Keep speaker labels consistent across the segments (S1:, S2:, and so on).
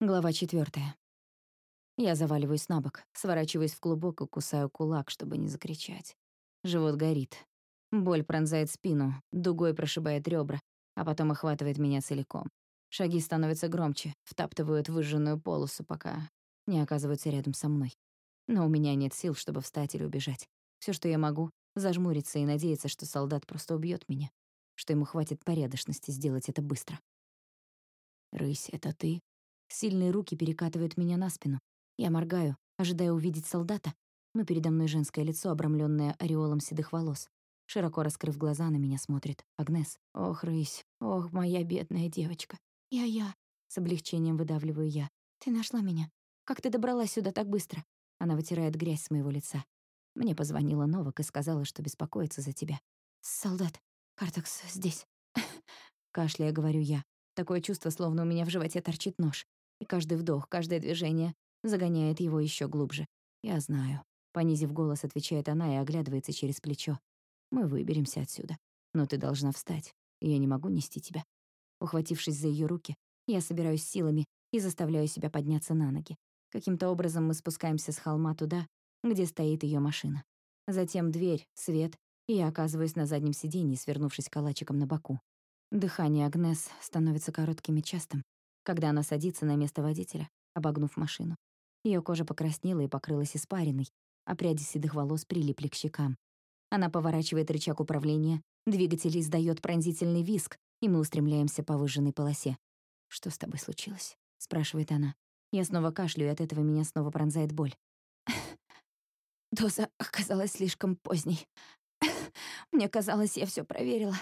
S1: Глава четвертая. Я заваливаюсь на бок, сворачиваюсь в клубок и кусаю кулак, чтобы не закричать. Живот горит. Боль пронзает спину, дугой прошибает ребра, а потом охватывает меня целиком. Шаги становятся громче, втаптывают выжженную полосу, пока не оказываются рядом со мной. Но у меня нет сил, чтобы встать или убежать. Все, что я могу, зажмуриться и надеяться, что солдат просто убьет меня, что ему хватит порядочности сделать это быстро. «Рысь, это ты?» Сильные руки перекатывают меня на спину. Я моргаю, ожидая увидеть солдата, но передо мной женское лицо, обрамленное ореолом седых волос. Широко раскрыв глаза, на меня смотрит Агнес. «Ох, рысь, ох, моя бедная девочка. Я-я», — с облегчением выдавливаю я. «Ты нашла меня. Как ты добралась сюда так быстро?» Она вытирает грязь с моего лица. Мне позвонила Новак и сказала, что беспокоится за тебя. «Солдат, Картекс здесь». Кашляя, говорю я. Такое чувство, словно у меня в животе торчит нож и каждый вдох, каждое движение загоняет его еще глубже. «Я знаю», — понизив голос, отвечает она и оглядывается через плечо. «Мы выберемся отсюда. Но ты должна встать, я не могу нести тебя». Ухватившись за ее руки, я собираюсь силами и заставляю себя подняться на ноги. Каким-то образом мы спускаемся с холма туда, где стоит ее машина. Затем дверь, свет, и я оказываюсь на заднем сиденье, свернувшись калачиком на боку. Дыхание Агнес становится коротким и частым, когда она садится на место водителя, обогнув машину. Ее кожа покраснела и покрылась испариной, а пряди седых волос прилипли к щекам. Она поворачивает рычаг управления, двигатель издает пронзительный визг, и мы устремляемся по выжженной полосе. «Что с тобой случилось?» — спрашивает она. Я снова кашляю, и от этого меня снова пронзает боль. Доза оказалась слишком поздней. Мне казалось, я все проверила.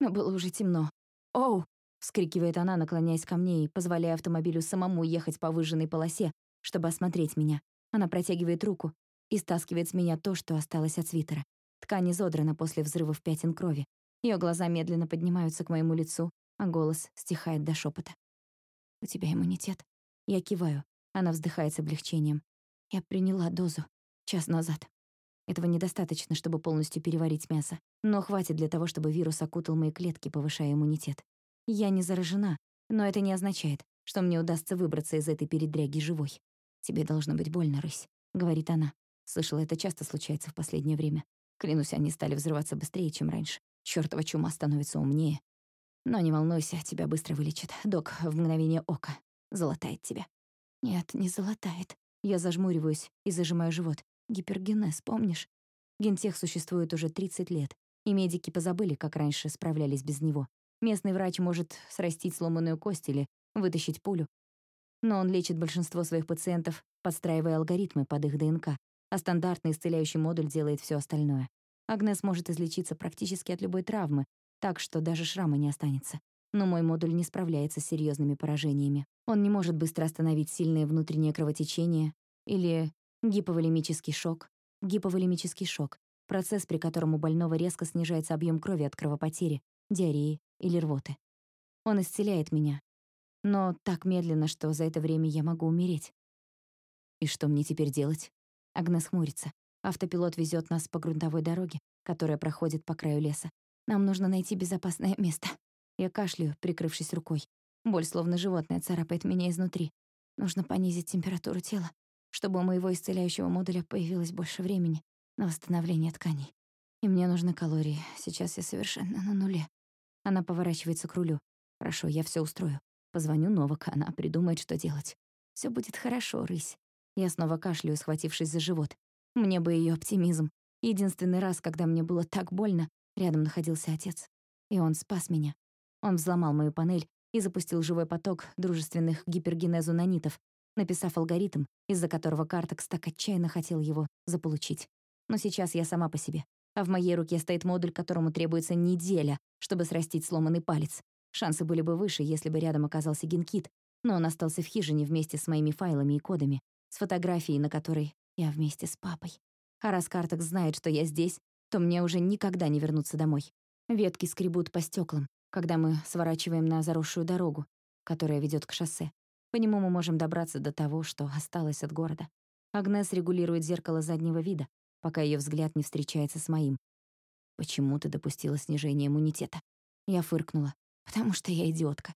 S1: Но было уже темно. «Оу!» Вскрикивает она, наклоняясь ко мне и позволяя автомобилю самому ехать по выжженной полосе, чтобы осмотреть меня. Она протягивает руку и стаскивает с меня то, что осталось от свитера. Ткань изодрана после взрывов пятен крови. Ее глаза медленно поднимаются к моему лицу, а голос стихает до шепота. «У тебя иммунитет?» Я киваю. Она вздыхает с облегчением. Я приняла дозу час назад. Этого недостаточно, чтобы полностью переварить мясо, но хватит для того, чтобы вирус окутал мои клетки, повышая иммунитет. Я не заражена, но это не означает, что мне удастся выбраться из этой передряги живой. «Тебе должно быть больно, рысь», — говорит она. Слышала, это часто случается в последнее время. Клянусь, они стали взрываться быстрее, чем раньше. Чёртова чума становится умнее. Но не волнуйся, тебя быстро вылечат. Док в мгновение ока золотает тебя. Нет, не золотает. Я зажмуриваюсь и зажимаю живот. Гипергенез, помнишь? Гентех существует уже 30 лет, и медики позабыли, как раньше справлялись без него. Местный врач может срастить сломанную кость или вытащить пулю. Но он лечит большинство своих пациентов, подстраивая алгоритмы под их ДНК, а стандартный исцеляющий модуль делает все остальное. Агнес может излечиться практически от любой травмы, так что даже шрама не останется. Но мой модуль не справляется с серьезными поражениями. Он не может быстро остановить сильное внутреннее кровотечение или гиповолемический шок. Гиповолемический шок — процесс, при котором у больного резко снижается объем крови от кровопотери, диареи или рвоты. Он исцеляет меня, но так медленно, что за это время я могу умереть. И что мне теперь делать? Агнес хмурится. Автопилот везет нас по грунтовой дороге, которая проходит по краю леса. Нам нужно найти безопасное место. Я кашляю, прикрывшись рукой. Боль, словно животное, царапает меня изнутри. Нужно понизить температуру тела, чтобы у моего исцеляющего модуля появилось больше времени на восстановление тканей. И мне нужны калории. Сейчас я совершенно на нуле. Она поворачивается к рулю. «Хорошо, я все устрою. Позвоню Новак, она придумает, что делать. Все будет хорошо, рысь». Я снова кашляю, схватившись за живот. Мне бы ее оптимизм. Единственный раз, когда мне было так больно, рядом находился отец. И он спас меня. Он взломал мою панель и запустил живой поток дружественных гипергенезу нанитов, написав алгоритм, из-за которого Картекс так отчаянно хотел его заполучить. Но сейчас я сама по себе а в моей руке стоит модуль, которому требуется неделя, чтобы срастить сломанный палец. Шансы были бы выше, если бы рядом оказался Генкит, но он остался в хижине вместе с моими файлами и кодами, с фотографией, на которой я вместе с папой. А раз Картекс знает, что я здесь, то мне уже никогда не вернуться домой. Ветки скребут по стеклам, когда мы сворачиваем на заросшую дорогу, которая ведет к шоссе. По нему мы можем добраться до того, что осталось от города. Агнес регулирует зеркало заднего вида, пока ее взгляд не встречается с моим. «Почему ты допустила снижение иммунитета?» Я фыркнула. «Потому что я идиотка».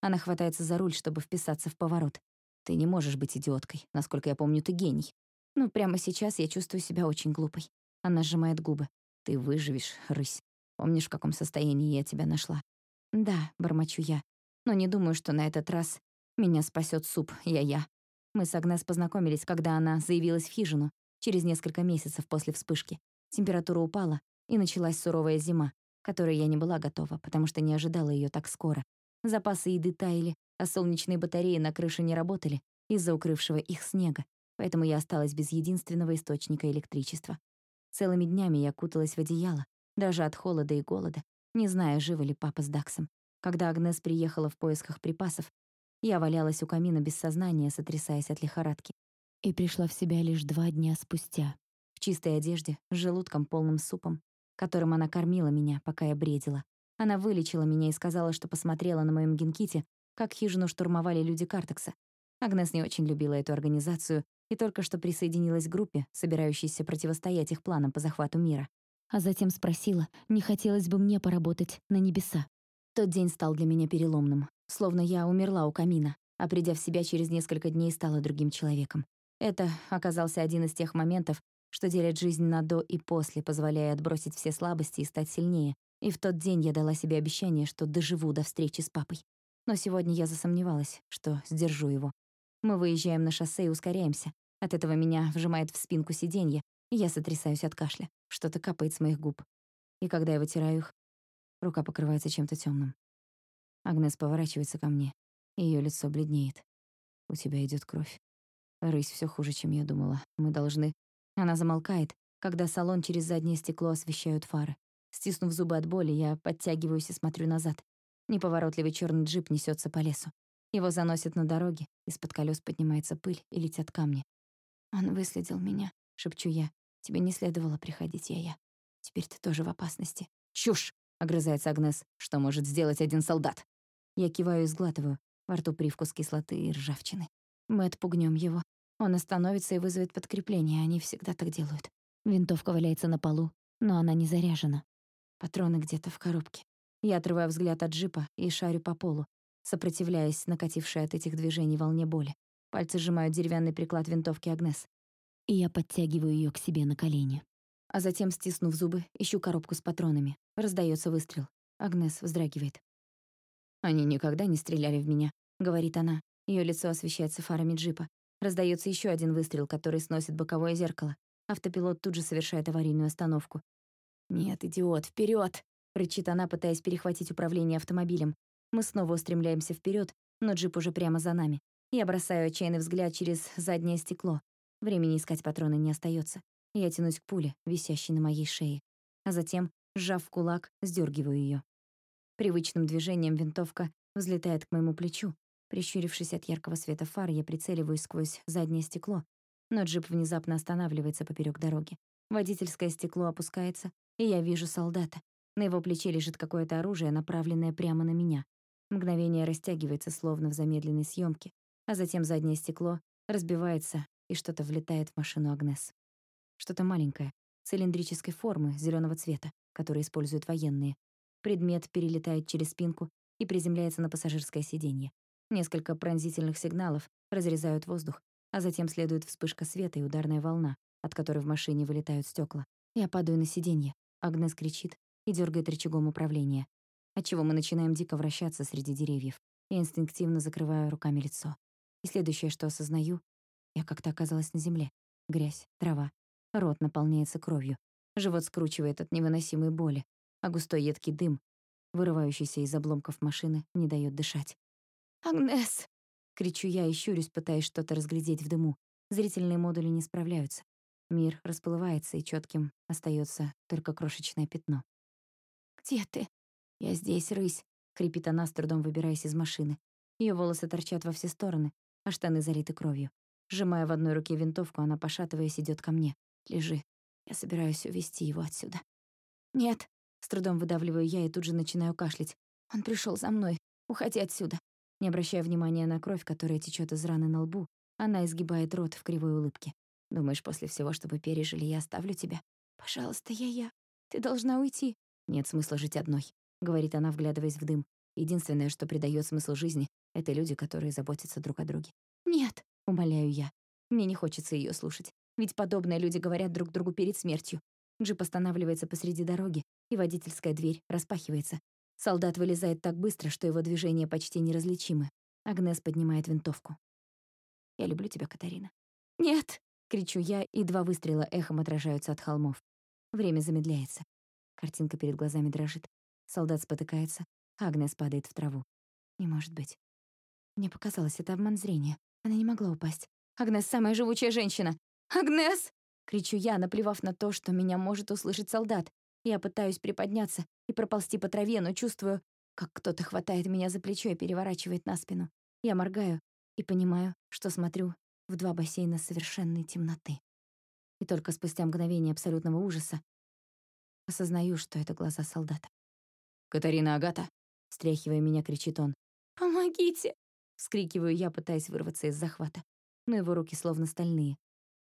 S1: Она хватается за руль, чтобы вписаться в поворот. Ты не можешь быть идиоткой. Насколько я помню, ты гений. Ну, прямо сейчас я чувствую себя очень глупой. Она сжимает губы. Ты выживешь, рысь. Помнишь, в каком состоянии я тебя нашла? Да, бормочу я. Но не думаю, что на этот раз меня спасет суп, я-я. Мы с Агнес познакомились, когда она заявилась в хижину, через несколько месяцев после вспышки. Температура упала, и началась суровая зима, которой я не была готова, потому что не ожидала ее так скоро. Запасы еды таяли, а солнечные батареи на крыше не работали из-за укрывшего их снега, поэтому я осталась без единственного источника электричества. Целыми днями я куталась в одеяло, даже от холода и голода, не зная, живы ли папа с Даксом. Когда Агнес приехала в поисках припасов, я валялась у камина без сознания, сотрясаясь от лихорадки. И пришла в себя лишь два дня спустя, в чистой одежде, с желудком полным супом, которым она кормила меня, пока я бредила. Она вылечила меня и сказала, что посмотрела на моем генките, как хижину штурмовали люди Картекса. Агнес не очень любила эту организацию и только что присоединилась к группе, собирающейся противостоять их планам по захвату мира. А затем спросила, не хотелось бы мне поработать на небеса. Тот день стал для меня переломным, словно я умерла у камина, а придя в себя через несколько дней стала другим человеком. Это оказался один из тех моментов, что делят жизнь на до и после, позволяя отбросить все слабости и стать сильнее. И в тот день я дала себе обещание, что доживу до встречи с папой. Но сегодня я засомневалась, что сдержу его. Мы выезжаем на шоссе и ускоряемся. От этого меня вжимает в спинку сиденья, и я сотрясаюсь от кашля. Что-то капает с моих губ. И когда я вытираю их, рука покрывается чем-то темным. Агнес поворачивается ко мне, и её лицо бледнеет. «У тебя идет кровь. Рысь все хуже, чем я думала. Мы должны...» Она замолкает, когда салон через заднее стекло освещают фары. Стиснув зубы от боли, я подтягиваюсь и смотрю назад. Неповоротливый черный джип несется по лесу. Его заносит на дороге, из-под колес поднимается пыль и летят камни. «Он выследил меня», — шепчу я. «Тебе не следовало приходить, я-я. Теперь ты тоже в опасности». «Чушь!» — огрызается Агнес. «Что может сделать один солдат?» Я киваю и сглатываю. Во рту привкус кислоты и ржавчины. Мы отпугнем его. Он остановится и вызовет подкрепление, они всегда так делают. Винтовка валяется на полу, но она не заряжена. Патроны где-то в коробке. Я отрываю взгляд от джипа и шарю по полу, сопротивляясь накатившей от этих движений волне боли. Пальцы сжимают деревянный приклад винтовки Агнес. И я подтягиваю ее к себе на колени. А затем, стиснув зубы, ищу коробку с патронами. Раздается выстрел. Агнес вздрагивает. «Они никогда не стреляли в меня», — говорит она. Ее лицо освещается фарами джипа. Раздается еще один выстрел, который сносит боковое зеркало. Автопилот тут же совершает аварийную остановку. «Нет, идиот, вперед! рычит она, пытаясь перехватить управление автомобилем. Мы снова устремляемся вперед, но джип уже прямо за нами. Я бросаю отчаянный взгляд через заднее стекло. Времени искать патроны не остается. Я тянусь к пуле, висящей на моей шее. А затем, сжав кулак, сдергиваю ее. Привычным движением винтовка взлетает к моему плечу, Прищурившись от яркого света фар, я прицеливаюсь сквозь заднее стекло, но джип внезапно останавливается поперек дороги. Водительское стекло опускается, и я вижу солдата. На его плече лежит какое-то оружие, направленное прямо на меня. Мгновение растягивается, словно в замедленной съемке, а затем заднее стекло разбивается, и что-то влетает в машину Агнес. Что-то маленькое, цилиндрической формы, зеленого цвета, который используют военные. Предмет перелетает через спинку и приземляется на пассажирское сиденье. Несколько пронзительных сигналов разрезают воздух, а затем следует вспышка света и ударная волна, от которой в машине вылетают стекла. Я падаю на сиденье. Агнес кричит и дергает рычагом управления, отчего мы начинаем дико вращаться среди деревьев. Я инстинктивно закрываю руками лицо. И следующее, что осознаю, я как-то оказалась на земле. Грязь, трава. Рот наполняется кровью. Живот скручивает от невыносимой боли, а густой едкий дым, вырывающийся из обломков машины, не дает дышать. «Агнес!» — кричу я и щурюсь, пытаясь что-то разглядеть в дыму. Зрительные модули не справляются. Мир расплывается, и четким остается только крошечное пятно. «Где ты?» «Я здесь, рысь», — хрипит она, с трудом выбираясь из машины. Ее волосы торчат во все стороны, а штаны залиты кровью. Сжимая в одной руке винтовку, она, пошатываясь, идет ко мне. «Лежи. Я собираюсь увести его отсюда». «Нет», — с трудом выдавливаю я и тут же начинаю кашлять. «Он пришел за мной. Уходи отсюда». Не обращая внимания на кровь, которая течет из раны на лбу, она изгибает рот в кривой улыбке. «Думаешь, после всего, что вы пережили, я оставлю тебя?» «Пожалуйста, я-я. Ты должна уйти». «Нет смысла жить одной», — говорит она, вглядываясь в дым. Единственное, что придает смысл жизни, это люди, которые заботятся друг о друге. «Нет», — умоляю я. Мне не хочется ее слушать. Ведь подобные люди говорят друг другу перед смертью. Джип останавливается посреди дороги, и водительская дверь распахивается. Солдат вылезает так быстро, что его движения почти неразличимы. Агнес поднимает винтовку. «Я люблю тебя, Катарина». «Нет!» — кричу я, и два выстрела эхом отражаются от холмов. Время замедляется. Картинка перед глазами дрожит. Солдат спотыкается, а Агнес падает в траву. Не может быть. Мне показалось, это обман зрения. Она не могла упасть. Агнес — самая живучая женщина. «Агнес!» — кричу я, наплевав на то, что меня может услышать солдат. Я пытаюсь приподняться и проползти по траве, но чувствую, как кто-то хватает меня за плечо и переворачивает на спину. Я моргаю и понимаю, что смотрю в два бассейна совершенной темноты. И только спустя мгновение абсолютного ужаса осознаю, что это глаза солдата.
S2: «Катарина Агата!» — встряхивая меня, кричит он.
S1: «Помогите!» — вскрикиваю я, пытаясь вырваться из захвата. Но его руки словно стальные.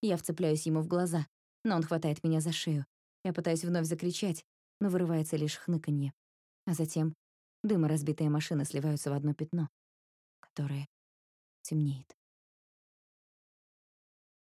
S1: Я вцепляюсь ему в глаза, но он хватает меня за шею. Я пытаюсь вновь закричать, но вырывается лишь хныканье. А затем дым и разбитая машина сливаются в одно пятно, которое темнеет.